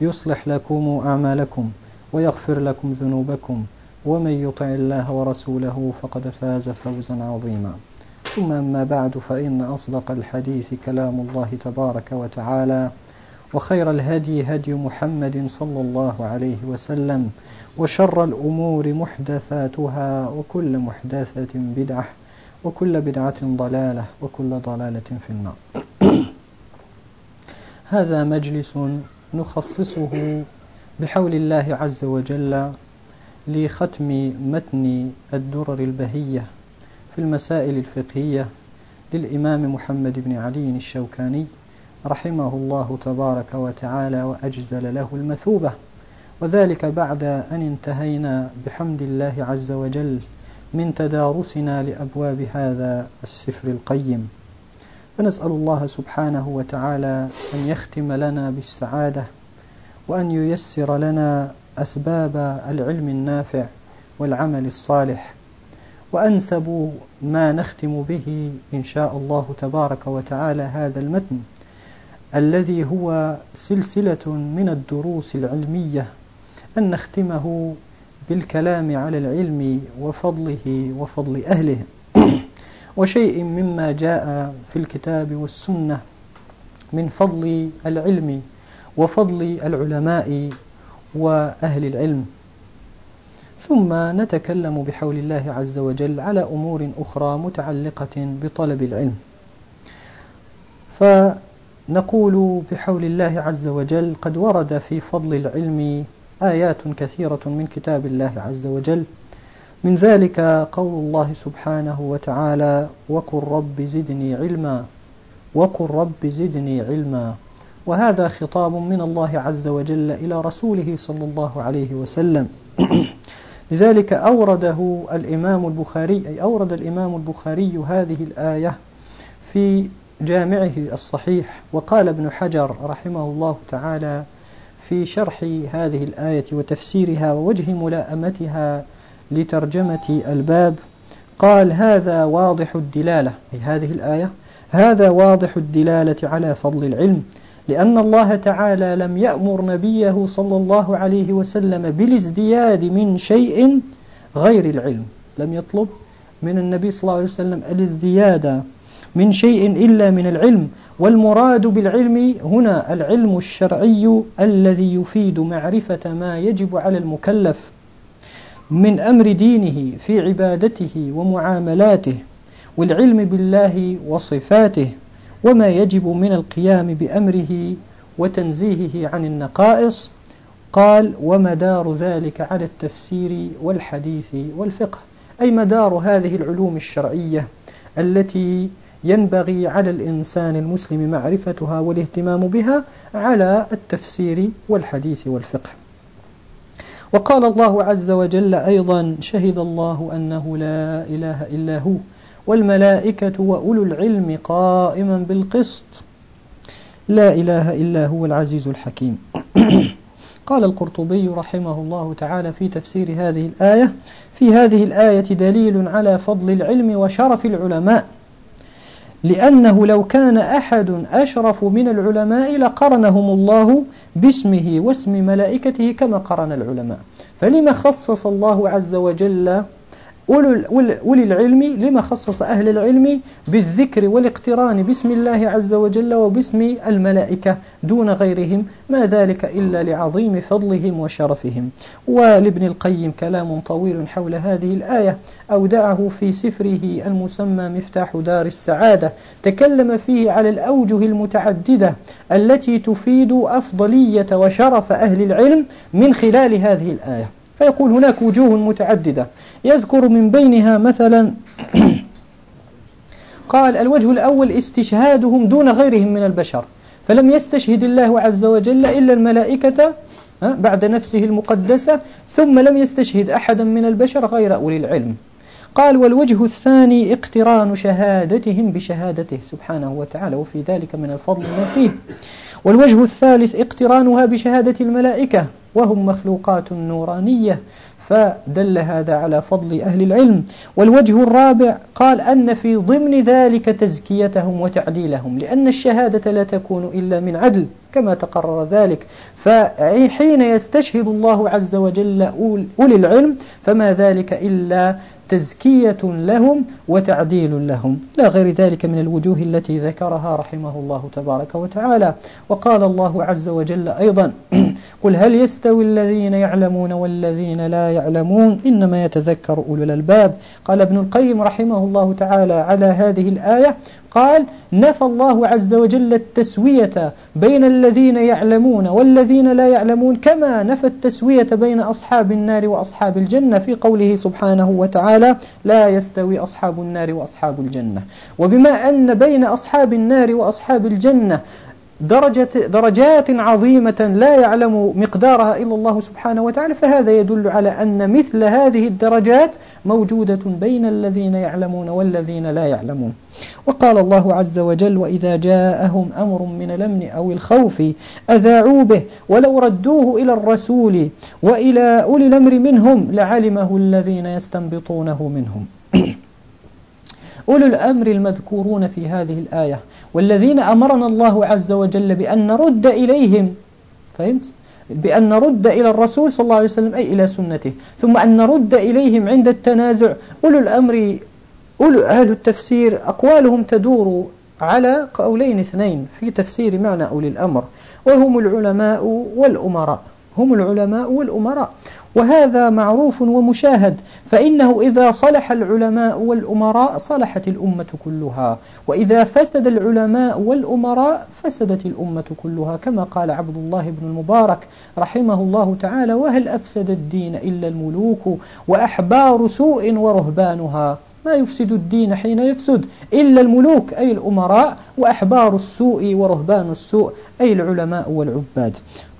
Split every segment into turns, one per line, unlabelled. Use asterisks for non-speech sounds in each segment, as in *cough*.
يصلح لكم أعمالكم ويغفر لكم ذنوبكم ومن يطع الله ورسوله فقد فاز فوزا عظيما. ثم أما بعد فإن أصدق الحديث كلام الله تبارك وتعالى وخير الهدي هدي محمد صلى الله عليه وسلم وشر الأمور محدثاتها وكل محدثة بدعة وكل بدعة ضلالة وكل ضلالة في النار. *clears throat* هذا مجلس نخصصه بحول الله عز وجل لختم متن الدرر البهية في المسائل الفقهية للإمام محمد بن علي الشوكاني رحمه الله تبارك وتعالى وأجزل له المثوبة. وذلك بعد أن انتهينا بحمد الله عز وجل من تدارسنا لأبواب هذا السفر القيم. فنسأل الله سبحانه وتعالى أن يختم لنا بالسعادة وأن ييسر لنا أسباب العلم النافع والعمل الصالح وأنسب ما نختم به إن شاء الله تبارك وتعالى هذا المتن الذي هو سلسلة من الدروس العلمية أن نختمه بالكلام على العلم وفضله وفضل أهله. وشيء مما جاء في الكتاب والسنة من فضل العلم وفضل العلماء وأهل العلم. ثم نتكلم بحول الله عز وجل على أمور أخرى متعلقة بطلب العلم. فنقول بحول الله عز وجل قد ورد في فضل العلم آيات كثيرة من كتاب الله عز وجل من ذلك قول الله سبحانه وتعالى وقل رب زدني علما وقل رب زدني علما. وهذا خطاب من الله عز وجل إلى رسوله صلى الله عليه وسلم. *clears throat* لذلك أورده الإمام البخاري أي أورد الإمام البخاري هذه الآية في جامعه الصحيح. وقال ابن حجر رحمه الله تعالى في شرح هذه الآية وتفسيرها ووجه ملاءمتها لترجمة الباب قال هذا واضح الدلالة أي هذه الآية هذا واضح الدلالة على فضل العلم لأن الله تعالى لم يأمر نبيه صلى الله عليه وسلم بالازدياد من شيء غير العلم لم يطلب من النبي صلى الله عليه وسلم الازدياد من شيء إلا من العلم والمراد بالعلم هنا العلم الشرعي الذي يفيد معرفة ما يجب على المكلف. من أمر دينه في عبادته ومعاملاته والعلم بالله وصفاته وما يجب من القيام بأمره وتنزيهه عن النقائص. قال ومدار ذلك على التفسير والحديث والفقه. أي مدار هذه العلوم الشرعية التي ينبغي على الإنسان المسلم معرفتها والاهتمام بها على التفسير والحديث والفقه. وقال الله عز وجل أيضا شهد الله أنه لا إله إلا هو والملائكة وأولو العلم قائما بالقسط. لا إله إلا هو العزيز الحكيم. *coughs* قال القرطبي رحمه الله تعالى في تفسير هذه الآية في هذه الآية دليل على فضل العلم وشرف العلماء لأنه لو كان أحد أشرف من العلماء لقرنهم الله باسمه واسم ملائكته كما قرن العلماء. فلما خصص الله عز وجل أولي العلم لما خصص أهل العلم بالذكر والاقتران باسم الله عز وجل وباسم الملائكة دون غيرهم ما ذلك إلا لعظيم فضلهم وشرفهم. ولابن القيم كلام طويل حول هذه الآية أودعه في سفره المسمى مفتاح دار السعادة تكلم فيه على الأوجه المتعددة التي تفيد أفضلية وشرف أهل العلم من خلال هذه الآية. فيقول هناك وجوه متعددة. يذكر من بينها مثلا. قال الوجه الأول استشهادهم دون غيرهم من البشر فلم يستشهد الله عز وجل إلا الملائكة بعد نفسه المقدسة ثم لم يستشهد أحدا من البشر غير أولي العلم. قال والوجه الثاني اقتران شهادتهم بشهادته سبحانه وتعالى وفي ذلك من الفضل ما فيه. والوجه الثالث اقترانها بشهادة الملائكة وهم مخلوقات نورانية. فدل هذا على فضل أهل العلم. والوجه الرابع قال أن في ضمن ذلك تزكيتهم وتعديلهم لأن الشهادة لا تكون إلا من عدل كما تقرر ذلك. فحين يستشهد الله عز وجل أولي العلم فما ذلك إلا تزكية لهم وتعديل لهم. لا غير ذلك من الوجوه التي ذكرها رحمه الله تبارك وتعالى. وقال الله عز وجل أيضا *clears throat* قل هل يستوي الذين يعلمون والذين لا يعلمون؟ إنما يتذكر أولو الألباب. قال ابن القيم رحمه الله تعالى على هذه الآية قال نفى الله عز وجل التسوية بين الذين يعلمون والذين لا يعلمون كما نفى التسوية بين أصحاب النار وأصحاب الجنة في قوله سبحانه وتعالى لا يستوي أصحاب النار وأصحاب الجنة. وبما أن بين أصحاب النار وأصحاب الجنة درجة درجات عظيمة لا يعلم مقدارها إلا الله سبحانه وتعالى فهذا يدل على أن مثل هذه الدرجات موجودة بين الذين يعلمون والذين لا يعلمون. وقال الله عز وجل وإذا جاءهم أمر من الأمن أو الخوف أذاعوا به ولو ردوه إلى الرسول وإلى أولي الأمر منهم لعلمه الذين يستنبطونه منهم. *coughs* أولو الأمر المذكورون في هذه الآية والذين أمرنا الله عز وجل بأن نرد إليهم. فهمت؟ بأن نرد إلى الرسول صلى الله عليه وسلم أي إلى سنته. ثم أن نرد إليهم عند التنازع. أولو الأمر أولو أهل التفسير أقوالهم تدور على قولين اثنين في تفسير معنى أولي الأمر. وهم العلماء والأمراء. هم العلماء والأمراء. وهذا معروف ومشاهد فإنه إذا صلح العلماء والأمراء صلحت الأمة كلها وإذا فسد العلماء والأمراء فسدت الأمة كلها كما قال عبد الله بن المبارك رحمه الله تعالى وهل أفسد الدين إلا الملوك؟ وأحبار سوء ورهبانها ما يفسد الدين حين يفسد إلا الملوك أي الأمراء وأحبار السوء ورهبان السوء أي العلماء والعباد.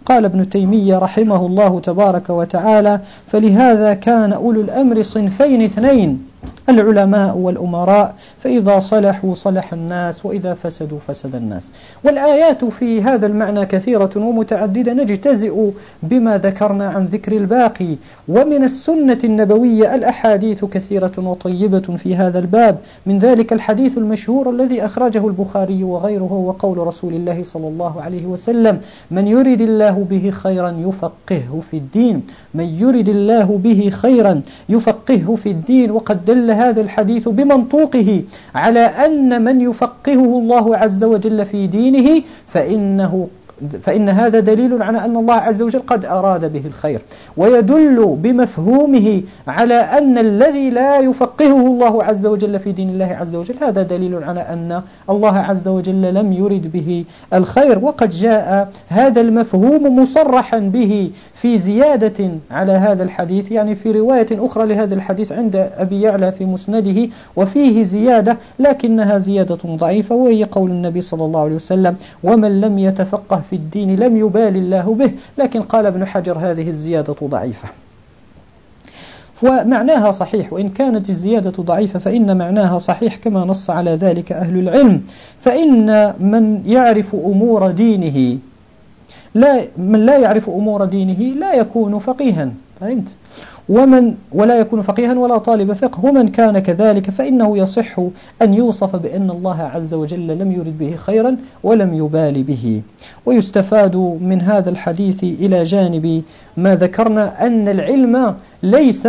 قال ابن تيمية رحمه الله تبارك وتعالى فلهذا كان أولو الأمر صنفين اثنين العلماء والأمراء فإذا صلحوا صلح الناس وإذا فسدوا فسد الناس. والآيات في هذا المعنى كثيرة ومتعددة نجتزئ بما ذكرنا عن ذكر الباقي. ومن السنة النبوية الأحاديث كثيرة وطيبة في هذا الباب. من ذلك الحديث المشهور الذي أخرجه البخاري وغيره وقول رسول الله صلى الله عليه وسلم من يرد الله به خيرا يفقهه في الدين. من يرد الله به خيرا يفقهه في الدين. وقد دل هذا الحديث بمنطوقه على أن من يفقهه الله عز وجل في دينه فإنه فإن هذا دليل على أن الله عز وجل قد أراد به الخير. ويدل بمفهومه على أن الذي لا يفقهه الله عز وجل في دين الله عز وجل هذا دليل على أن الله عز وجل لم يرد به الخير. وقد جاء هذا المفهوم مصرحا به في زيادة على هذا الحديث يعني في رواية أخرى لهذا الحديث عند أبي يعلى في مسنده وفيه زيادة لكنها زيادة ضعيفة وهي قول النبي صلى الله عليه وسلم ومن لم يتفقه في الدين لم يبال الله به. لكن قال ابن حجر هذه الزيادة ضعيفة. ومعناها صحيح وإن كانت الزيادة ضعيفة فإن معناها صحيح كما نص على ذلك أهل العلم. فإن من يعرف أمور دينه لا من لا يعرف أمور دينه لا يكون فقيها فهمت؟ ومن ولا يكون فقيها ولا طالب فقه. ومن كان كذلك فإنه يصح أن يوصف بأن الله عز وجل لم يرد به خيرا ولم يبال به. ويستفاد من هذا الحديث إلى جانب ما ذكرنا أن العلم ليس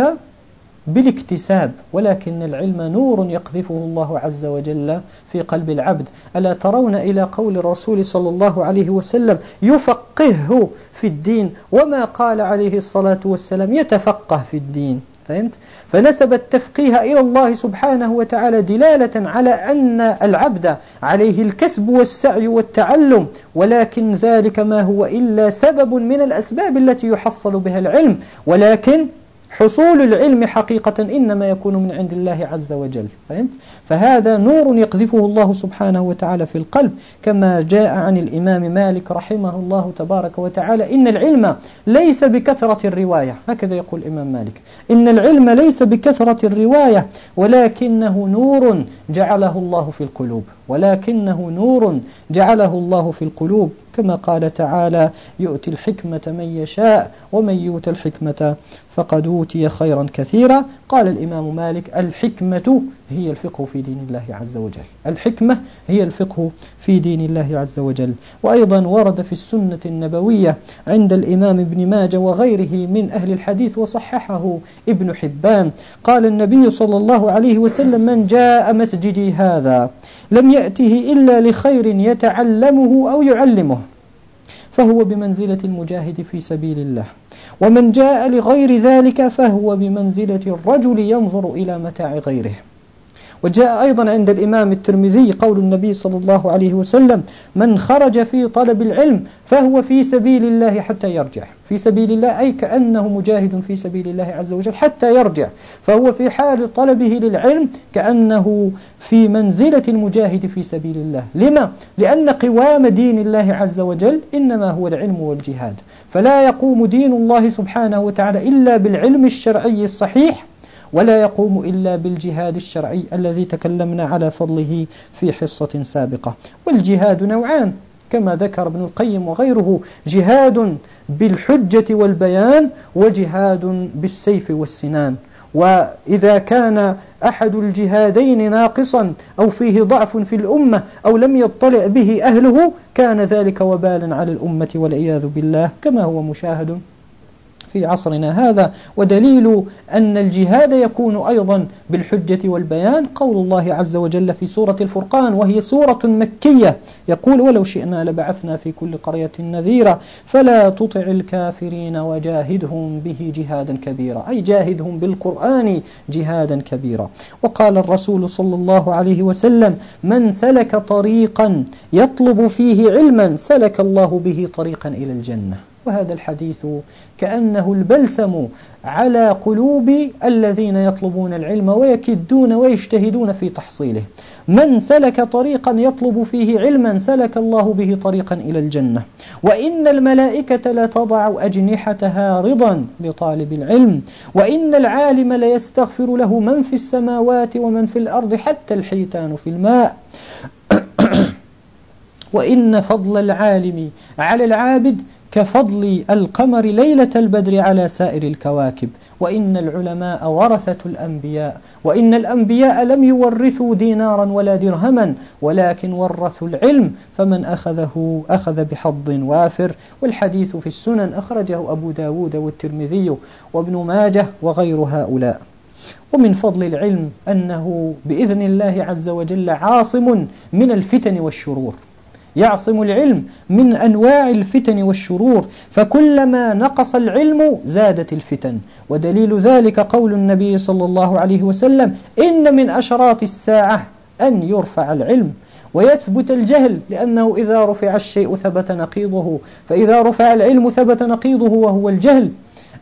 بالاكتساب ولكن العلم نور يقذفه الله عز وجل في قلب العبد. ألا ترون إلى قول الرسول صلى الله عليه وسلم يفقهه في الدين وما قال عليه الصلاة والسلام يتفقه في الدين. فهمت؟ فنسب التفقيه إلى الله سبحانه وتعالى دلالة على أن العبد عليه الكسب والسعي والتعلم ولكن ذلك ما هو إلا سبب من الأسباب التي يحصل بها العلم. ولكن حصول العلم حقيقة إنما يكون من عند الله عز وجل فهمت؟ فهذا نور يقذفه الله سبحانه وتعالى في القلب كما جاء عن الإمام مالك رحمه الله تبارك وتعالى إن العلم ليس بكثرة الرواية. هكذا يقول الإمام مالك إن العلم ليس بكثرة الرواية ولكنه نور جعله الله في القلوب ولكنه نور جعله الله في القلوب. كما قال تعالى يؤتي الحكمة من يشاء ومن يؤت الحكمة فقد أوتي خيرا كثيرا. قال الإمام مالك الحكمة هي الفقه في دين الله عز وجل. الحكمة هي الفقه في دين الله عز وجل. وأيضا ورد في السنة النبوية عند الإمام ابن ماجه وغيره من أهل الحديث وصححه ابن حبان. قال النبي صلى الله عليه وسلم من جاء مسجدي هذا لم يأته إلا لخير يتعلمه أو يعلمه فهو بمنزلة المجاهد في سبيل الله. ومن جاء لغير ذلك فهو بمنزلة الرجل ينظر إلى متاع غيره. وجاء أيضا عند الإمام الترمذي قول النبي صلى الله عليه وسلم من خرج في طلب العلم فهو في سبيل الله حتى يرجع. في سبيل الله أي كأنه مجاهد في سبيل الله عز وجل حتى يرجع. فهو في حال طلبه للعلم كأنه في منزلة المجاهد في سبيل الله. لما؟ لأن قوام دين الله عز وجل إنما هو العلم والجهاد. فلا يقوم دين الله سبحانه وتعالى إلا بالعلم الشرعي الصحيح ولا يقوم إلا بالجهاد الشرعي الذي تكلمنا على فضله في حصة سابقة. والجهاد نوعان كما ذكر ابن القيم وغيره جهاد بالحجة والبيان وجهاد بالسيف والسنان. وإذا كان أحد الجهادين ناقصا أو فيه ضعف في الأمة أو لم يطلع به أهله كان ذلك وبالا على الأمة والعياذ بالله كما هو مشاهد. في عصرنا هذا ودليل أن الجهاد يكون أيضا بالحجة والبيان. قول الله عز وجل في سورة الفرقان وهي سورة مكية. يقول ولو شئنا لبعثنا في كل قرية نذيرا فلا تطع الكافرين وجاهدهم به جهادا كبيرا. أي جاهدهم بالقرآن جهادا كبيرا. وقال الرسول صلى الله عليه وسلم من سلك طريقا يطلب فيه علما سلك الله به طريقا إلى الجنة. وهذا الحديث كأنه البلسم على قلوب الذين يطلبون العلم ويكدون ويجتهدون في تحصيله. من سلك طريقا يطلب فيه علما سلك الله به طريقا إلى الجنة. وإن الملائكة لتضع أجنحتها رضا لطالب العلم. وإن العالم ليستغفر له من في السماوات ومن في الأرض حتى الحيتان في الماء. *coughs* وإن فضل العالم على العابد كفضل القمر ليلة البدر على سائر الكواكب وإن العلماء ورثة الأنبياء وإن الأنبياء لم يورثوا دينارا ولا درهما ولكن ورثوا العلم فمن أخذه أخذ بحظ وافر. والحديث في السنن أخرجه أبو داود والترمذي وابن ماجه وغير هؤلاء. ومن فضل العلم أنه بإذن الله عز وجل عاصم من الفتن والشرور. يعصم العلم من أنواع الفتن والشرور فكلما نقص العلم زادت الفتن. ودليل ذلك قول النبي صلى الله عليه وسلم إن من أشراط الساعة أن يرفع العلم ويثبت الجهل لأنه إذا رفع الشيء ثبت نقيضه فإذا رفع العلم ثبت نقيضه وهو الجهل.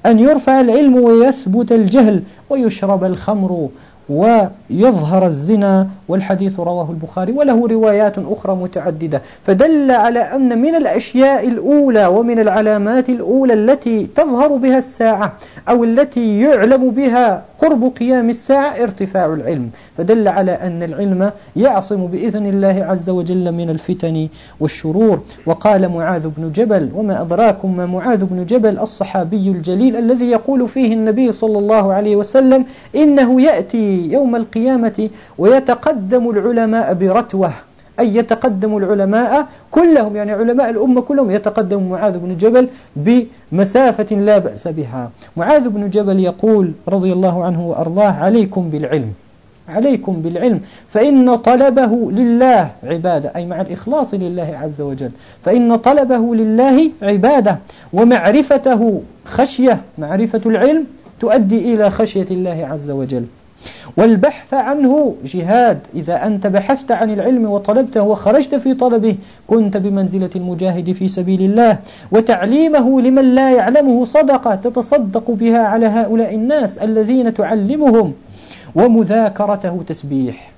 أن يرفع العلم ويثبت الجهل ويشرب الخمر ويظهر الزنا والحديث رواه البخاري وله روايات أخرى متعددة. فدل على أن من الأشياء الأولى ومن العلامات الأولى التي تظهر بها الساعة أو التي يعلم بها قرب قيام الساعة ارتفاع العلم. فدل على أن العلم يعصم بإذن الله عز وجل من الفتن والشرور. وقال معاذ بن جبل وما أدراكم ما معاذ بن جبل الصحابي الجليل الذي يقول فيه النبي صلى الله عليه وسلم إنه يأتي يوم القيامة ويتقدم العلماء برتوة أي يتقدم العلماء كلهم يعني علماء الأمة كلهم يتقدم معاذ بن جبل بمسافة لا بأس بها. معاذ بن جبل يقول رضي الله عنه وأرضاه عليكم بالعلم عليكم بالعلم فإن طلبه لله عبادة. أي مع الإخلاص لله عز وجل. فإن طلبه لله عبادة ومعرفته خشية معرفة العلم تؤدي إلى خشية الله عز وجل. والبحث عنه جهاد. إذا أنت بحثت عن العلم وطلبته وخرجت في طلبه كنت بمنزلة المجاهد في سبيل الله. وتعليمه لمن لا يعلمه صدقة تتصدق بها على هؤلاء الناس الذين تعلمهم. ومذاكرته تسبيح.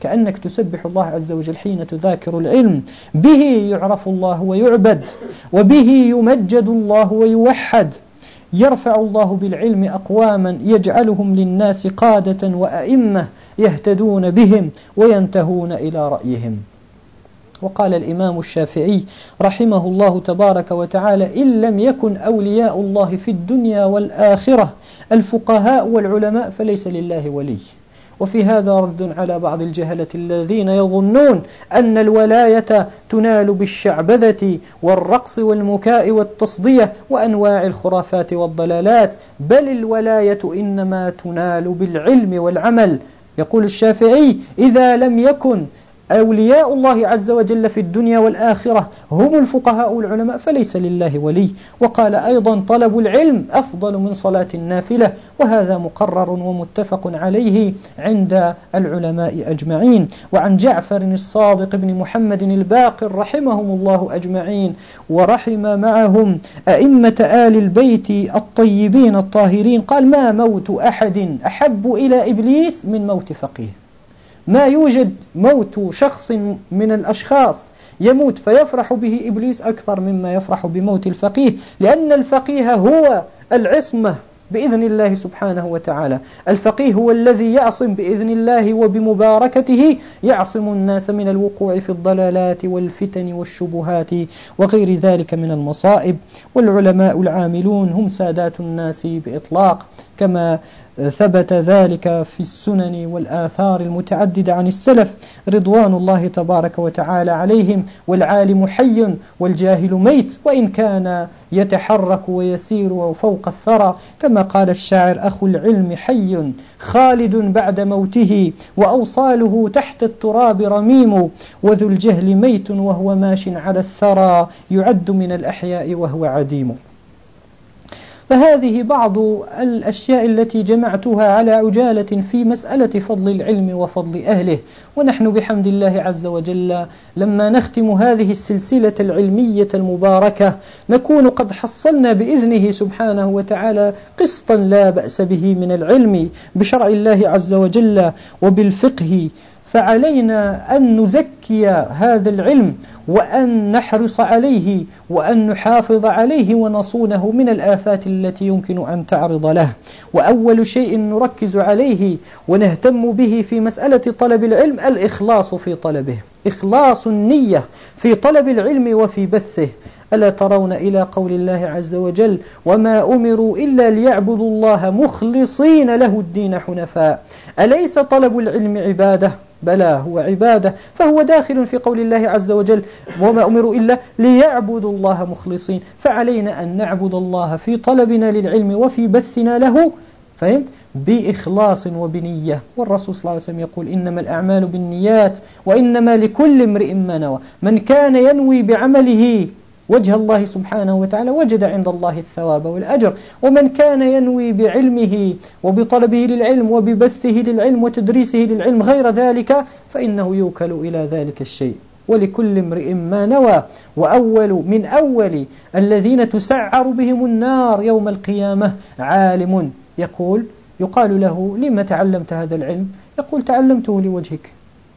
كأنك تسبح الله عز وجل حين تذاكر العلم. به يعرف الله ويعبد. وبه يمجد الله ويوحد. يرفع الله بالعلم أقواما يجعلهم للناس قادة وأئمة يهتدون بهم وينتهون إلى رأيهم. وقال الإمام الشافعي رحمه الله تبارك وتعالى إن لم يكن أولياء الله في الدنيا والآخرة الفقهاء والعلماء فليس لله ولي. وفي هذا رد على بعض الجهلة الذين يظنون أن الولاية تنال بالشعبذة والرقص والمكاء والتصدية وأنواع الخرافات والضلالات بل الولاية إنما تنال بالعلم والعمل. يقول الشافعي إذا لم يكن أولياء الله عز وجل في الدنيا والآخرة هم الفقهاء والعلماء فليس لله ولي. وقال أيضا طلب العلم أفضل من صلاة النافلة وهذا مقرر ومتفق عليه عند العلماء أجمعين. وعن جعفر الصادق بن محمد الباقر رحمهم الله أجمعين ورحم معهم أئمة آل البيت الطيبين الطاهرين قال ما موت أحد أحب إلى إبليس من موت فقيه. ما يوجد موت شخص من الأشخاص يموت فيفرح به إبليس أكثر مما يفرح بموت الفقيه لأن الفقيه هو العصمة بإذن الله سبحانه وتعالى. الفقيه هو الذي يعصم بإذن الله وبمباركته يعصم الناس من الوقوع في الضلالات والفتن والشبهات وغير ذلك من المصائب. والعلماء العاملون هم سادات الناس بإطلاق كما ثبت ذلك في السنن والآثار المتعددة عن السلف رضوان الله تبارك وتعالى عليهم والعالم حي والجاهل ميت وإن كان يتحرك ويسير فوق الثرى. كما قال الشاعر أخو العلم حي خالد بعد موته وأوصاله تحت التراب رميم وذو الجهل ميت وهو ماش على الثرى يعد من الأحياء وهو عديم. فهذه بعض الأشياء التي جمعتها على عجالة في مسألة فضل العلم وفضل أهله. ونحن بحمد الله عز وجل لما نختم هذه السلسلة العلمية المباركة نكون قد حصلنا بإذنه سبحانه وتعالى قسطا لا بأس به من العلم بشرع الله عز وجل وبالفقه فعلينا أن نزكي هذا العلم وأن نحرص عليه وأن نحافظ عليه ونصونه من الآفات التي يمكن أن تعرض له. وأول شيء نركز عليه ونهتم به في مسألة طلب العلم الإخلاص في طلبه. إخلاص النية في طلب العلم وفي بثه. ألا ترون إلى قول الله عز وجل وما أمروا إلا ليعبدوا الله مخلصين له الدين حنفاء أليس طلب العلم عبادة؟ بلى هو عبادة فهو داخل في قول الله عز وجل وما أمروا إلا ليعبدوا الله مخلصين فعلينا أن نعبد الله في طلبنا للعلم وفي بثنا له فهمت؟ بإخلاص وبنية. والرسول صلى الله عليه وسلم يقول إنما الأعمال بالنيات وإنما لكل امرئ ما نوى من كان ينوي بعمله وجه الله سبحانه وتعالى وجد عند الله الثواب والأجر. ومن كان ينوي بعلمه وبطلبه للعلم وببثه للعلم وتدريسه للعلم غير ذلك فإنه يوكل إلى ذلك الشيء. ولكل امرئ ما نوى. وأول من أول الذين تسعر بهم النار يوم القيامة عالم يقول يقال له لما تعلمت هذا العلم؟ يقول تعلمته لوجهك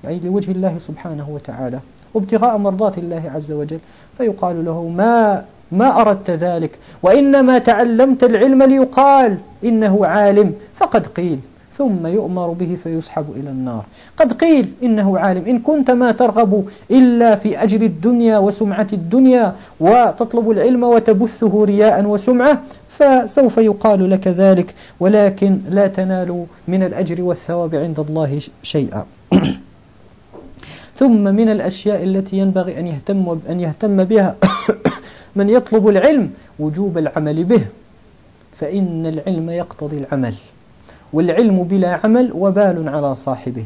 أي لوجه الله سبحانه وتعالى. وابتغاء مرضات الله عز وجل. فيقال له ما ما أردت ذلك وإنما تعلمت العلم ليقال إنه عالم فقد قيل. ثم يؤمر به فيسحب إلى النار. قد قيل إنه عالم. إن كنت ما ترغب إلا في أجر الدنيا وسمعة الدنيا وتطلب العلم وتبثه رياء وسمعة فسوف يقال لك ذلك ولكن لا تنال من الأجر والثواب عند الله شيئا. *clears throat* ثم من الأشياء التي ينبغي أن يهتم, أن يهتم بها *coughs* من يطلب العلم وجوب العمل به. فإن العلم يقتضي العمل والعلم بلا عمل وبال على صاحبه.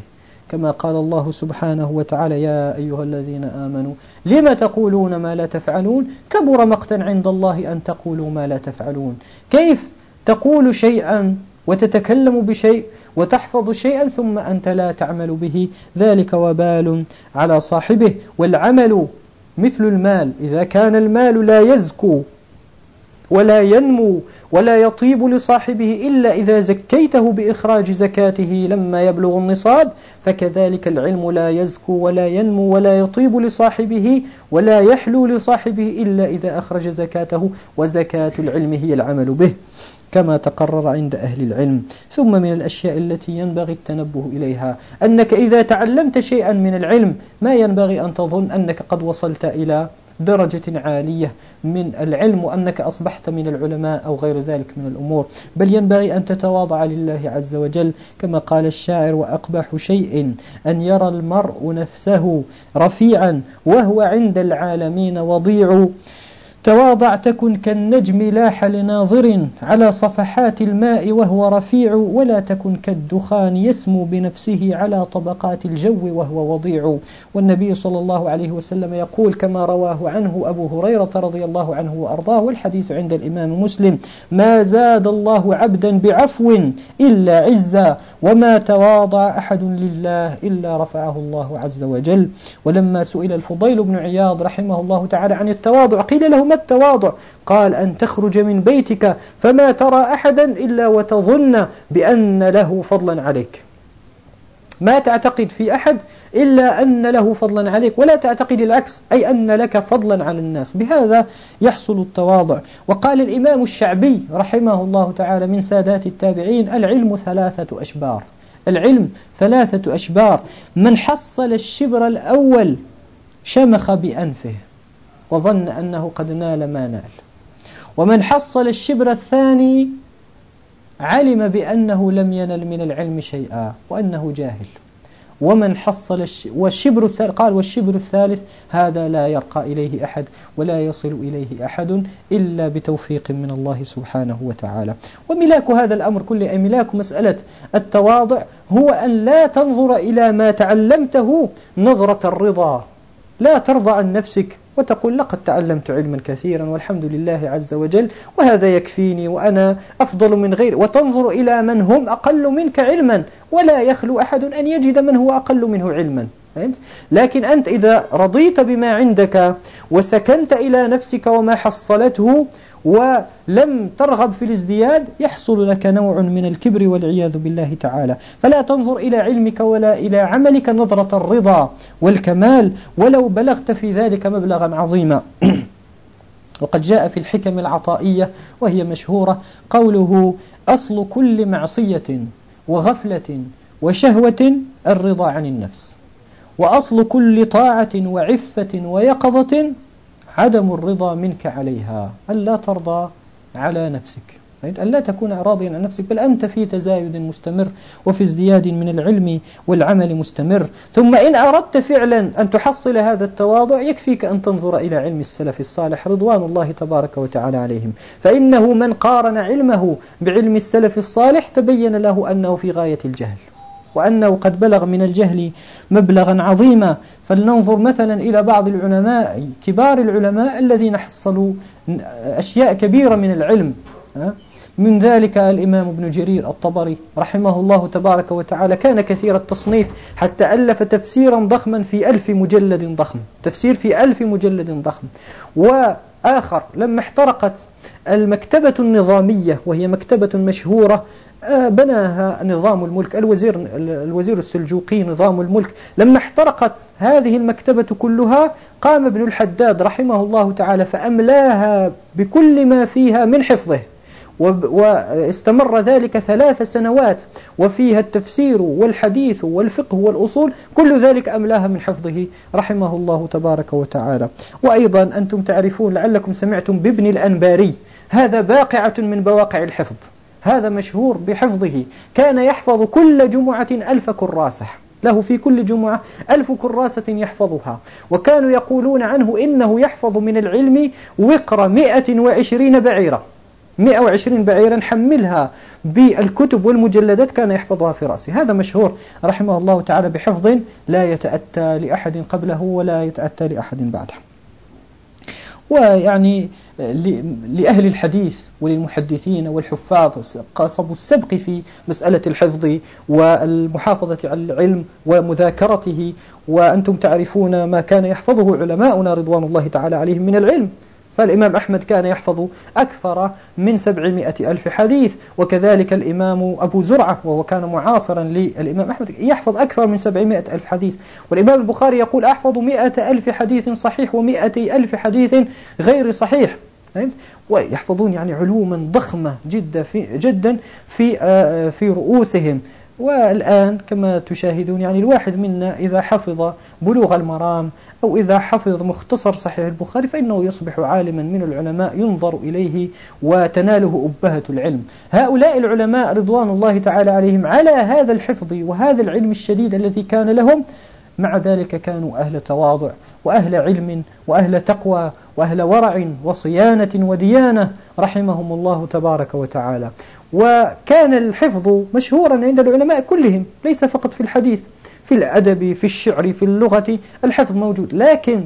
كما قال الله سبحانه وتعالى يا أيها الذين آمنوا لم تقولون ما لا تفعلون؟ كبر مقتا عند الله أن تقولوا ما لا تفعلون. كيف تقول شيئا وتتكلم بشيء وتحفظ شيئا ثم أنت لا تعمل به. ذلك وبال على صاحبه. والعمل مثل المال. إذا كان المال لا يزكو ولا ينمو ولا يطيب لصاحبه إلا إذا زكيته بإخراج زكاته لما يبلغ النصاب فكذلك العلم لا يزكو ولا ينمو ولا يطيب لصاحبه ولا يحلو لصاحبه إلا إذا أخرج زكاته وزكاة العلم هي العمل به كما تقرر عند أهل العلم. ثم من الأشياء التي ينبغي التنبه إليها أنك إذا تعلمت شيئا من العلم ما ينبغي أن تظن أنك قد وصلت إلى درجة عالية من العلم وأنك أصبحت من العلماء أو غير ذلك من الأمور. بل ينبغي أن تتواضع لله عز وجل كما قال الشاعر وأقبح شيء أن يرى المرء نفسه رفيعا وهو عند العالمين وضيع. تواضع تكن كالنجم لاح لناظر على صفحات الماء وهو رفيع ولا تكن كالدخان يسمو بنفسه على طبقات الجو وهو وضيع. والنبي صلى الله عليه وسلم يقول كما رواه عنه أبو هريرة رضي الله عنه وأرضاه والحديث عند الإمام مسلم ما زاد الله عبدا بعفو إلا عزا وما تواضع أحد لله إلا رفعه الله عز وجل. ولما سئل الفضيل بن عياض رحمه الله تعالى عن التواضع قيل له ما التواضع. قال أن تخرج من بيتك فما ترى أحدا إلا وتظن بأن له فضلا عليك. ما تعتقد في أحد إلا أن له فضلا عليك ولا تعتقد العكس أي أن لك فضلا على الناس. بهذا يحصل التواضع. وقال الإمام الشعبي رحمه الله تعالى من سادات التابعين العلم ثلاثة أشبار. العلم ثلاثة أشبار. من حصل الشبر الأول شمخ بأنفه. وظن أنه قد نال ما نال. ومن حصل الشبر الثاني علم بأنه لم ينل من العلم شيئا وأنه جاهل. ومن حصل الش... والشبر الثالث قال والشبر الثالث هذا لا يرقى إليه أحد ولا يصل إليه أحد إلا بتوفيق من الله سبحانه وتعالى. وملاك هذا الأمر كله أي ملاك مسألة التواضع هو أن لا تنظر إلى ما تعلمته نظرة الرضا. لا ترضى عن نفسك. وتقول لقد تعلمت علما كثيرا والحمد لله عز وجل وهذا يكفيني وأنا أفضل من غير وتنظر إلى من هم أقل منك علما ولا يخلو أحد أن يجد من هو أقل منه علما؟ لكن أنت إذا رضيت بما عندك وسكنت إلى نفسك وما حصلته ولم ترغب في الازدياد يحصل لك نوع من الكبر والعياذ بالله تعالى. فلا تنظر إلى علمك ولا إلى عملك نظرة الرضا والكمال ولو بلغت في ذلك مبلغا عظيما. *clears throat* وقد جاء في الحكم العطائية وهي مشهورة قوله أصل كل معصية وغفلة وشهوة الرضا عن النفس وأصل كل طاعة وعفة ويقظة عدم الرضا منك عليها ألا ترضى على نفسك. أن لا تكون راضيا عن نفسك بل أنت في تزايد مستمر وفي ازدياد من العلم والعمل مستمر. ثم إن أردت فعلا أن تحصل هذا التواضع يكفيك أن تنظر إلى علم السلف الصالح رضوان الله تبارك وتعالى عليهم. فإنه من قارن علمه بعلم السلف الصالح تبين له أنه في غاية الجهل. وأنه قد بلغ من الجهل مبلغا عظيما. فلننظر مثلا إلى بعض العلماء كبار العلماء الذين حصلوا أشياء كبيرة من العلم من ذلك الإمام ابن جرير الطبري رحمه الله تبارك وتعالى كان كثير التصنيف حتى ألف تفسيرا ضخما في ألف مجلد ضخم تفسير في ألف مجلد ضخم. وآخر لما احترقت المكتبة النظامية وهي مكتبة مشهورة بناها نظام الملك. الوزير الوزير السلجوقي نظام الملك. لما احترقت هذه المكتبة كلها قام ابن الحداد رحمه الله تعالى فأملاها بكل ما فيها من حفظه. واستمر ذلك ثلاث سنوات. وفيها التفسير والحديث والفقه والأصول كل ذلك أملاها من حفظه رحمه الله تبارك وتعالى. وأيضا أنتم تعرفون لعلكم سمعتم بابن الأنباري. هذا باقعة من بواقع الحفظ. هذا مشهور بحفظه. كان يحفظ كل جمعة ألف كراسة. له في كل جمعة ألف كراسة يحفظها. وكانوا يقولون عنه إنه يحفظ من العلم وقر مئة وعشرين بعيرا 120 بعيرا حملها بالكتب والمجلدات كان يحفظها في رأسه. هذا مشهور رحمه الله تعالى بحفظ لا يتأتى لأحد قبله ولا يتأتى لأحد بعده. ويعني لأهل الحديث وللمحدثين والحفاظ قصبوا السبق في مسألة الحفظ والمحافظة على العلم ومذاكرته. وأنتم تعرفون ما كان يحفظه علماؤنا رضوان الله تعالى عليهم من العلم. فالإمام أحمد كان يحفظ أكثر من سبعمائة ألف حديث وكذلك الإمام أبو زرعة وهو كان معاصرا للإمام أحمد يحفظ أكثر من سبعمائة ألف حديث. والإمام البخاري يقول أحفظ مائة ألف حديث صحيح ومائة ألف حديث غير صحيح. ويحفظون يعني علوما ضخمة جدا في جدا في آه، في رؤوسهم. والآن كما تشاهدون يعني الواحد منا إذا حفظ بلوغ المرام أو إذا حفظ مختصر صحيح البخاري فإنه يصبح عالما من العلماء ينظر إليه وتناله أبهة العلم. هؤلاء العلماء رضوان الله تعالى عليهم على هذا الحفظ وهذا العلم الشديد الذي كان لهم. مع ذلك كانوا أهل تواضع وأهل علم وأهل تقوى وأهل ورع وصيانة وديانة رحمهم الله تبارك وتعالى. وكان الحفظ مشهورا عند العلماء كلهم ليس فقط في الحديث. في الأدب في الشعر في اللغة الحفظ موجود. لكن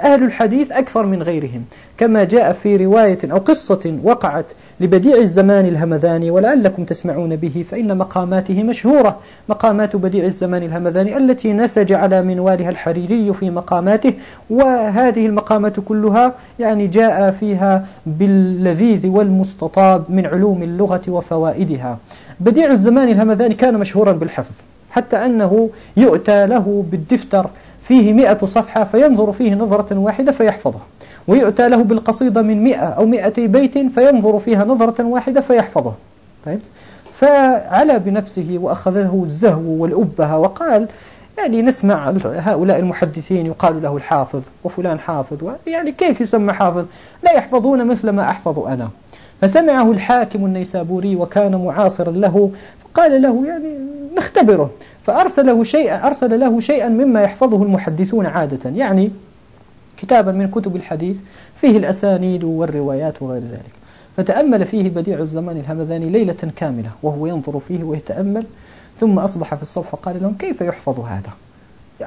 أهل الحديث أكثر من غيرهم. كما جاء في رواية أو قصة وقعت لبديع الزمان الهمذاني ولعلكم تسمعون به فإن مقاماته مشهورة. مقامات بديع الزمان الهمذاني التي نسج على منوالها الحريري في مقاماته. وهذه المقامات كلها يعني جاء فيها باللذيذ والمستطاب من علوم اللغة وفوائدها. بديع الزمان الهمذاني كان مشهورا بالحفظ. حتى أنه يؤتى له بالدفتر فيه مئة صفحة فينظر فيه نظرة واحدة فيحفظها. ويؤتى له بالقصيدة من مئة أو مئتي بيت فينظر فيها نظرة واحدة فيحفظها. فهمت؟ فعلى بنفسه وأخذه الزهو والأبهة وقال يعني نسمع هؤلاء المحدثين يقال له الحافظ وفلان حافظ يعني كيف يسمى حافظ؟ لا يحفظون مثل ما أحفظ أنا. فسمعه الحاكم النيسابوري وكان معاصرا له فقال له يعني نختبره. فأرسله شيئا أرسل له شيئا مما يحفظه المحدثون عادة. يعني كتابا من كتب الحديث فيه الأسانيد والروايات وغير ذلك. فتأمل فيه بديع الزمان الهمذاني ليلة كاملة وهو ينظر فيه ويتأمل. ثم أصبح في الصف فقال لهم كيف يحفظ هذا؟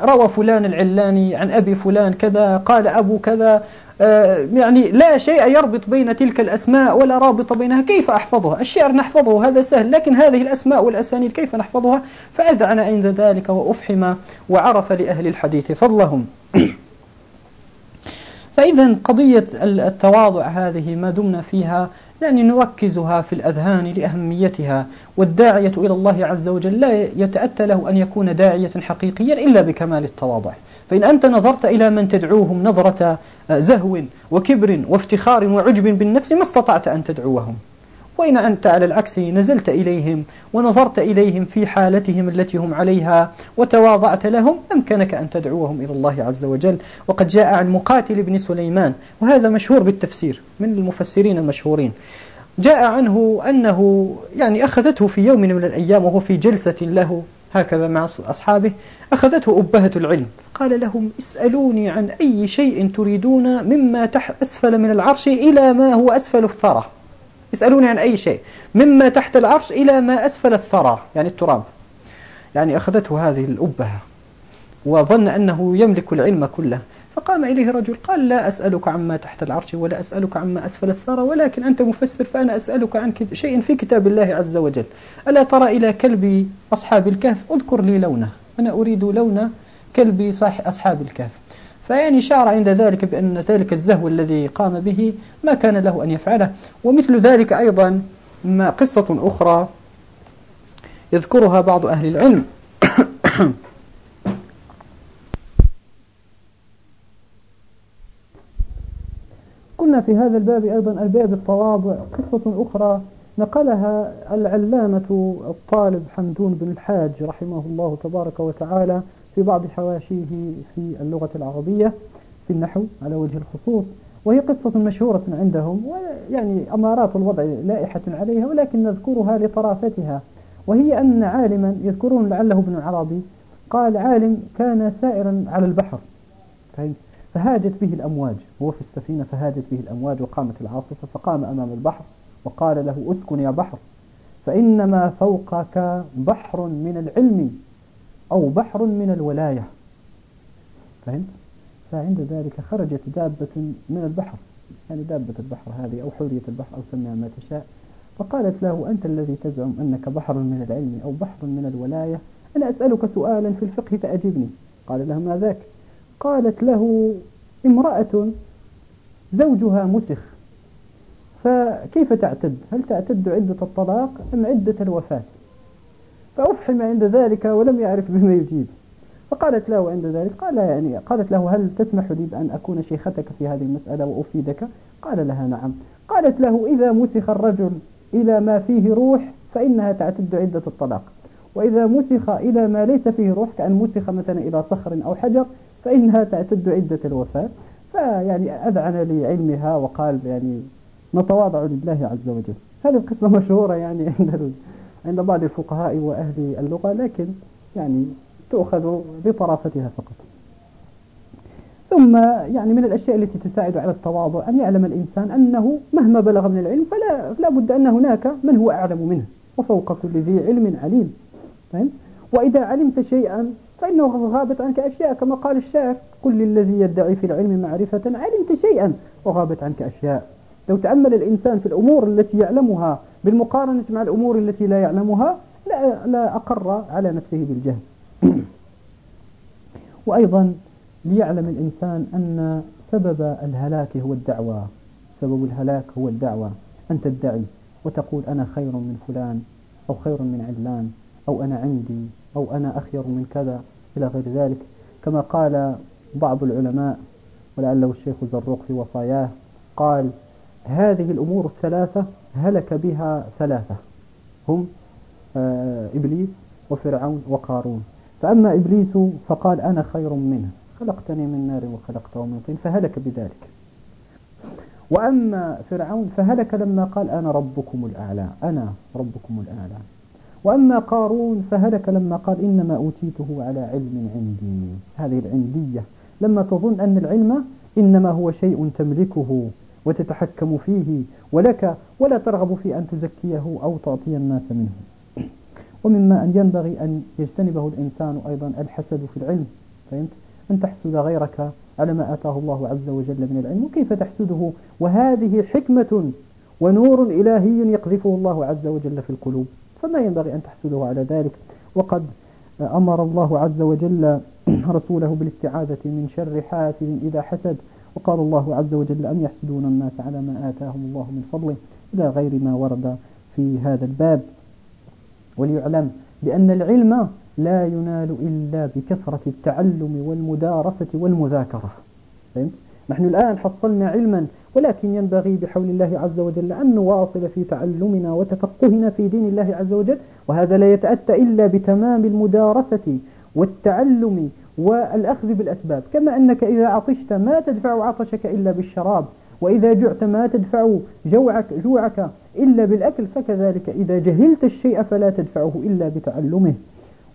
روى فلان العلاني عن أبي فلان كذا قال أبو كذا يعني لا شيء يربط بين تلك الأسماء ولا رابط بينها. كيف أحفظها؟ الشعر نحفظه هذا سهل لكن هذه الأسماء والأسانيد كيف نحفظها؟ فأذعن عند ذلك وأفحم وعرف لأهل الحديث. فضلهم. فإذا قضية التواضع هذه ما دمنا فيها يعني نركزها في الأذهان لأهميتها. والداعية إلى الله عز وجل لا يتأتى له أن يكون داعية حقيقيا إلا بكمال التواضع. فإن أنت نظرت إلى من تدعوهم نظرة زهو وكبر وافتخار وعجب بالنفس ما استطعت أن تدعوهم. وإن أنت على العكس نزلت إليهم ونظرت إليهم في حالتهم التي هم عليها وتواضعت لهم أمكنك أن تدعوهم إلى الله عز وجل. وقد جاء عن مقاتل بن سليمان وهذا مشهور بالتفسير من المفسرين المشهورين. جاء عنه أنه يعني أخذته في يوم من الأيام وهو في جلسة له. هكذا مع أصحابه. أخذته أبهة العلم. قال لهم اسألوني عن أي شيء تريدون مما تحت أسفل من العرش إلى ما هو أسفل الثرى. اسألوني عن أي شيء. مما تحت العرش إلى ما أسفل الثرى. يعني التراب. يعني أخذته هذه الأبهة. وظن أنه يملك العلم كله. فقام إليه رجل قال لا أسألك عما تحت العرش ولا أسألك عما أسفل الثرى ولكن أنت مفسر فأنا أسألك عن شيء في كتاب الله عز وجل. ألا ترى إلى كلب أصحاب الكهف؟ اذكر لي لونه. أنا أريد لون كلب أصحاب الكهف. فيعني شعر عند ذلك بأن ذلك الزهو الذي قام به ما كان له أن يفعله. ومثل ذلك أيضا ما قصة أخرى يذكرها بعض أهل العلم. *coughs* قلنا في هذا الباب أيضا الباب التواضع قصة أخرى نقلها العلامة الطالب حمدون بن الحاج رحمه الله تبارك وتعالى في بعض حواشيه في اللغة العربية في النحو على وجه الخصوص وهي قصة مشهورة عندهم ويعني أمارات الوضع لائحة عليها ولكن نذكرها لطرافتها وهي أن عالما يذكرون لعله ابن العربي قال عالم كان سائرا على البحر. فهاجت به الأمواج. هو في السفينة فهاجت به الأمواج وقامت العاصفة فقام أمام البحر وقال له أسكن يا بحر فإنما فوقك بحر من العلم أو بحر من الولاية. فهمت؟ فعند ذلك خرجت دابة من البحر يعني دابة البحر هذه أو حورية البحر أو سميها ما تشاء فقالت له أنت الذي تزعم أنك بحر من العلم أو بحر من الولاية أنا أسألك سؤالا في الفقه فأجبني. قال له ما ذاك؟ قالت له امرأة زوجها مسخ فكيف تعتد؟ هل تعتد عدة الطلاق أم عدة الوفاة؟ فأفحم عند ذلك ولم يعرف بما يجيب. فقالت له عند ذلك قال يعني قالت له هل تسمح لي بأن أكون شيختك في هذه المسألة وأفيدك؟ قال لها نعم. قالت له إذا مسخ الرجل إلى ما فيه روح فإنها تعتد عدة الطلاق. وإذا مسخ إلى ما ليس فيه روح كأن مسخ مثلا إلى صخر أو حجر فإنها تعتد عدة الوفاة. فيعني أذعن لعلمها وقال يعني نتواضع لله عز وجل. هذه القصة مشهورة يعني عند عند بعض الفقهاء وأهل اللغة لكن يعني تؤخذ بطرافتها فقط. ثم يعني من الأشياء التي تساعد على التواضع أن يعلم الإنسان أنه مهما بلغ من العلم فلا, فلا بد أن هناك من هو أعلم منه وفوق كل ذي علم عليم. وإذا علمت شيئا فإنه غابت عنك أشياء كما قال الشاعر كل الذي يدعي في العلم معرفة علمت شيئا وغابت عنك أشياء. لو تأمل الإنسان في الأمور التي يعلمها بالمقارنة مع الأمور التي لا يعلمها لا, لا أقر على نفسه بالجهل. *clears throat* وأيضا ليعلم الإنسان أن سبب الهلاك هو الدعوة. سبب الهلاك هو الدعوة. أن تدعي وتقول أنا خير من فلان أو خير من علان أو أنا عندي أو أنا أخير من كذا إلى غير ذلك. كما قال بعض العلماء ولعله الشيخ زروق في وصاياه قال هذه الأمور الثلاثة هلك بها ثلاثة هم آه، إبليس وفرعون وقارون. فأما إبليس فقال أنا خير منه خلقتني من نار وخلقته من طين فهلك بذلك. وأما فرعون فهلك لما قال أنا ربكم الأعلى أنا ربكم الأعلى. وأما قارون فهلك لما قال إنما أوتيته على علم عندي. هذه العندية. لما تظن أن العلم إنما هو شيء تملكه وتتحكم فيه ولك ولا ترغب في أن تزكيه أو تعطي الناس منه. ومما أن ينبغي أن يجتنبه الإنسان أيضا الحسد في العلم. فهمت؟ أن تحسد غيرك على ما آتاه الله عز وجل من العلم. وكيف تحسده؟ وهذه حكمة ونور إلهي يقذفه الله عز وجل في القلوب. فما ينبغي أن تحسده على ذلك. وقد أمر الله عز وجل *clears throat* رسوله بالاستعاذة من شر حاسد إذا حسد وقال الله عز وجل أم يحسدون الناس على ما آتاهم الله من فضله إلى غير ما ورد في هذا الباب. وليعلم بأن العلم لا ينال إلا بكثرة التعلم والمدارسة والمذاكرة. فهمت؟ نحن الآن حصلنا علما ولكن ينبغي بحول الله عز وجل أن نواصل في تعلمنا وتفقهنا في دين الله عز وجل وهذا لا يتأتى إلا بتمام المدارسة والتعلم والأخذ بالأسباب. كما أنك إذا عطشت ما تدفع عطشك إلا بالشراب وإذا جعت ما تدفع جوعك, جوعك إلا بالأكل فكذلك إذا جهلت الشيء فلا تدفعه إلا بتعلمه.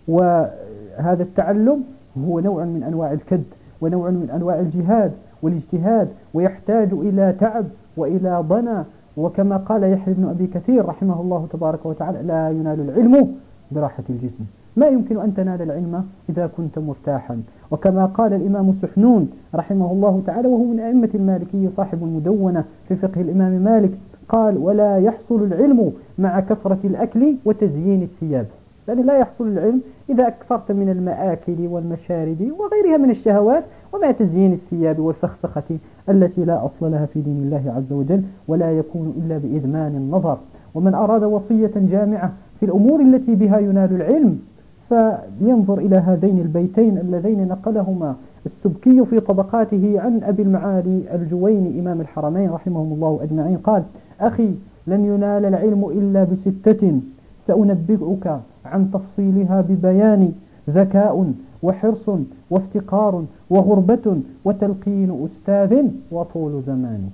وهذا التعلم هو نوع من أنواع الكد ونوع من أنواع الجهاد. والاجتهاد ويحتاج إلى تعب وإلى ضنا. وكما قال يحيى بن أبي كثير رحمه الله تبارك وتعالى لا ينال العلم براحة الجسم. ما يمكن أن تنال العلم إذا كنت مرتاحا. وكما قال الإمام سحنون رحمه الله تعالى وهو من أئمة المالكية صاحب المدونة في فقه الإمام مالك قال ولا يحصل العلم مع كثرة الأكل وتزيين الثياب. يعني لا يحصل العلم إذا أكثرت من المآكل والمشارب وغيرها من الشهوات ومع تزيين الثياب والفخفخة التي لا أصل لها في دين الله عز وجل ولا يكون إلا بإدمان النظر. ومن أراد وصية جامعة في الأمور التي بها ينال العلم فينظر إلى هذين البيتين اللذين نقلهما. السبكي في طبقاته عن أبي المعالي الجويني إمام الحرمين رحمهم الله أجمعين قال أخي لن ينال العلم إلا بستة. سأنبئك عن تفصيلها ببيان. ذكاء وحرص وافتقار وغربة وتلقين أستاذ وطول زمان.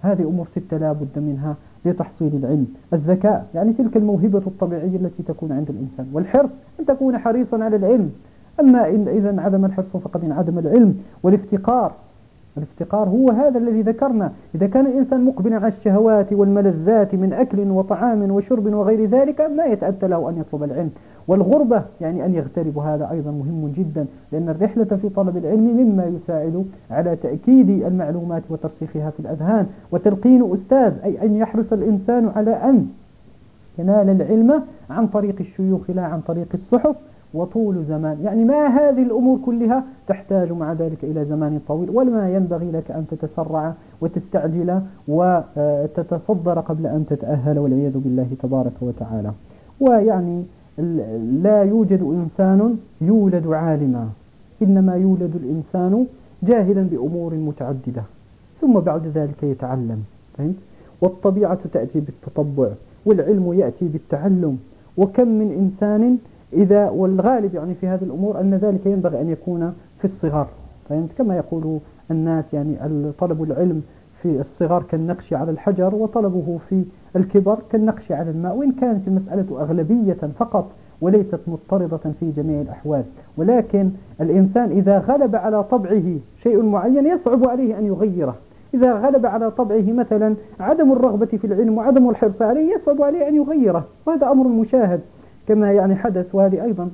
هذه أمور ستة لا بد منها لتحصيل العلم. الذكاء يعني تلك الموهبة الطبيعية التي تكون عند الإنسان. والحرص أن تكون حريصا على العلم. أما إذا انعدم الحرص فقد انعدم العلم والافتقار. الافتقار هو هذا الذي ذكرنا. إذا كان الإنسان مقبلا على الشهوات والملذات من أكل وطعام وشرب وغير ذلك ما يتأتى له أن يطلب العلم. والغربة يعني أن يغترب هذا أيضا مهم جدا لأن الرحلة في طلب العلم مما يساعد على تأكيد المعلومات وترسيخها في الأذهان. وتلقين أستاذ أي أن يحرص الإنسان على أن ينال العلم عن طريق الشيوخ لا عن طريق الصحف وطول زمان. يعني ما هذه الأمور كلها تحتاج مع ذلك إلى زمان طويل. وما ينبغي لك أن تتسرع وتستعجل وتتصدر قبل أن تتأهل والعياذ بالله تبارك وتعالى. ويعني لا يوجد إنسان يولد عالما إنما يولد الإنسان جاهلا بأمور متعددة ثم بعد ذلك يتعلم فهمت؟ والطبيعة تأتي بالتطبع والعلم يأتي بالتعلم وكم من إنسان إذا والغالب يعني في هذه الأمور أن ذلك ينبغي أن يكون في الصغر فهمت كما يقول الناس يعني طلب العلم في الصغر كالنقش على الحجر وطلبه في الكبر كالنقش على الماء وإن كانت المسألة أغلبية فقط وليست مضطردة في جميع الأحوال. ولكن الإنسان إذا غلب على طبعه شيء معين يصعب عليه أن يغيره. إذا غلب على طبعه مثلا عدم الرغبة في العلم وعدم الحرص عليه يصعب عليه أن يغيره وهذا أمر مشاهد. كما يعني حدث وهذه أيضا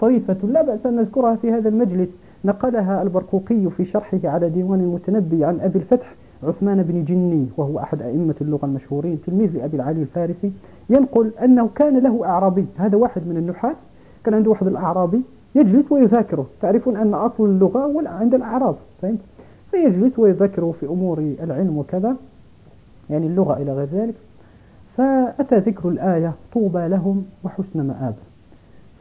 طريفة لا بأس أن نذكرها في هذا المجلس. نقلها البرقوقي في شرحه على ديوان المتنبي عن أبي الفتح عثمان بن جني وهو أحد أئمة اللغة المشهورين تلميذ لأبي العلي الفارسي ينقل أنه كان له أعرابي هذا واحد من النحاة كان عنده واحد الأعرابي يجلس ويذاكره. تعرفون أن أصل اللغة عند الأعراب فهمت؟ فيجلس ويذكره في أمور العلم وكذا يعني اللغة إلى غير ذلك. فأتى ذكر الآية طوبى لهم وحسن مآب.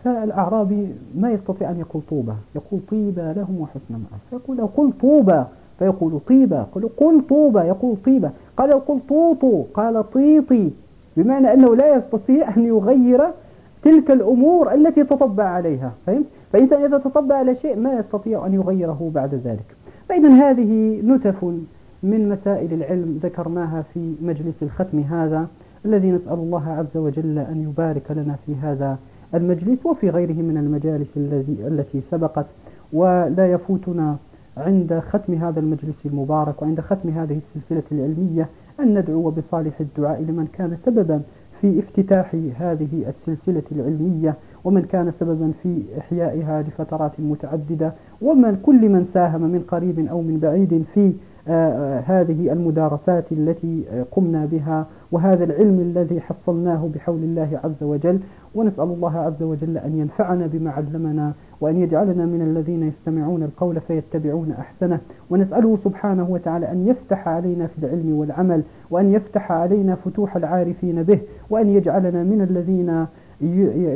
فالأعرابي ما يستطيع أن يقول طوبى يقول طيبى لهم وحسن مآب. فيقول لو قل طوبى. فيقول طيبة قل قل طوبى يقول طيبة. قال قل طوطو قال طيطي. بمعنى أنه لا يستطيع أن يغير تلك الأمور التي تطبع عليها فهمت؟ فإذا إذا تطبع على شيء ما يستطيع أن يغيره بعد ذلك. فإذا هذه نتف من مسائل العلم ذكرناها في مجلس الختم هذا الذي نسأل الله عز وجل أن يبارك لنا في هذا المجلس وفي غيره من المجالس الذي التي سبقت. ولا يفوتنا عند ختم هذا المجلس المبارك وعند ختم هذه السلسلة العلمية أن ندعو بصالح الدعاء لمن كان سببا في افتتاح هذه السلسلة العلمية ومن كان سببا في إحيائها لفترات متعددة ومن كل من ساهم من قريب أو من بعيد في هذه المدارسات التي آه، قمنا بها وهذا العلم الذي حصلناه بحول الله عز وجل. ونسأل الله عز وجل أن ينفعنا بما علمنا وأن يجعلنا من الذين يستمعون القول فيتبعون أحسنه. ونسأله سبحانه وتعالى أن يفتح علينا في العلم والعمل وأن يفتح علينا فتوح العارفين به وأن يجعلنا من الذين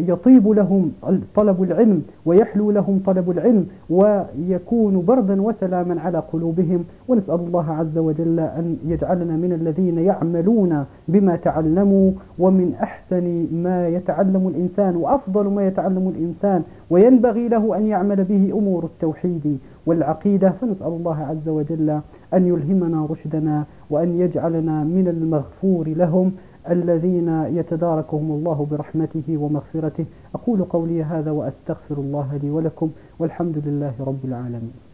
يطيب لهم طلب العلم ويحلو لهم طلب العلم ويكون بردا وسلاما على قلوبهم. ونسأل الله عز وجل أن يجعلنا من الذين يعملون بما تعلموا ومن أحسن ما يتعلم الإنسان وأفضل ما يتعلم الإنسان. وينبغي له أن يعمل به أمور التوحيد والعقيدة. فنسأل الله عز وجل أن يلهمنا رشدنا وأن يجعلنا من المغفور لهم. الذين يتداركهم الله برحمته ومغفرته. أقول قولي هذا وأستغفر الله لي ولكم والحمد لله رب العالمين.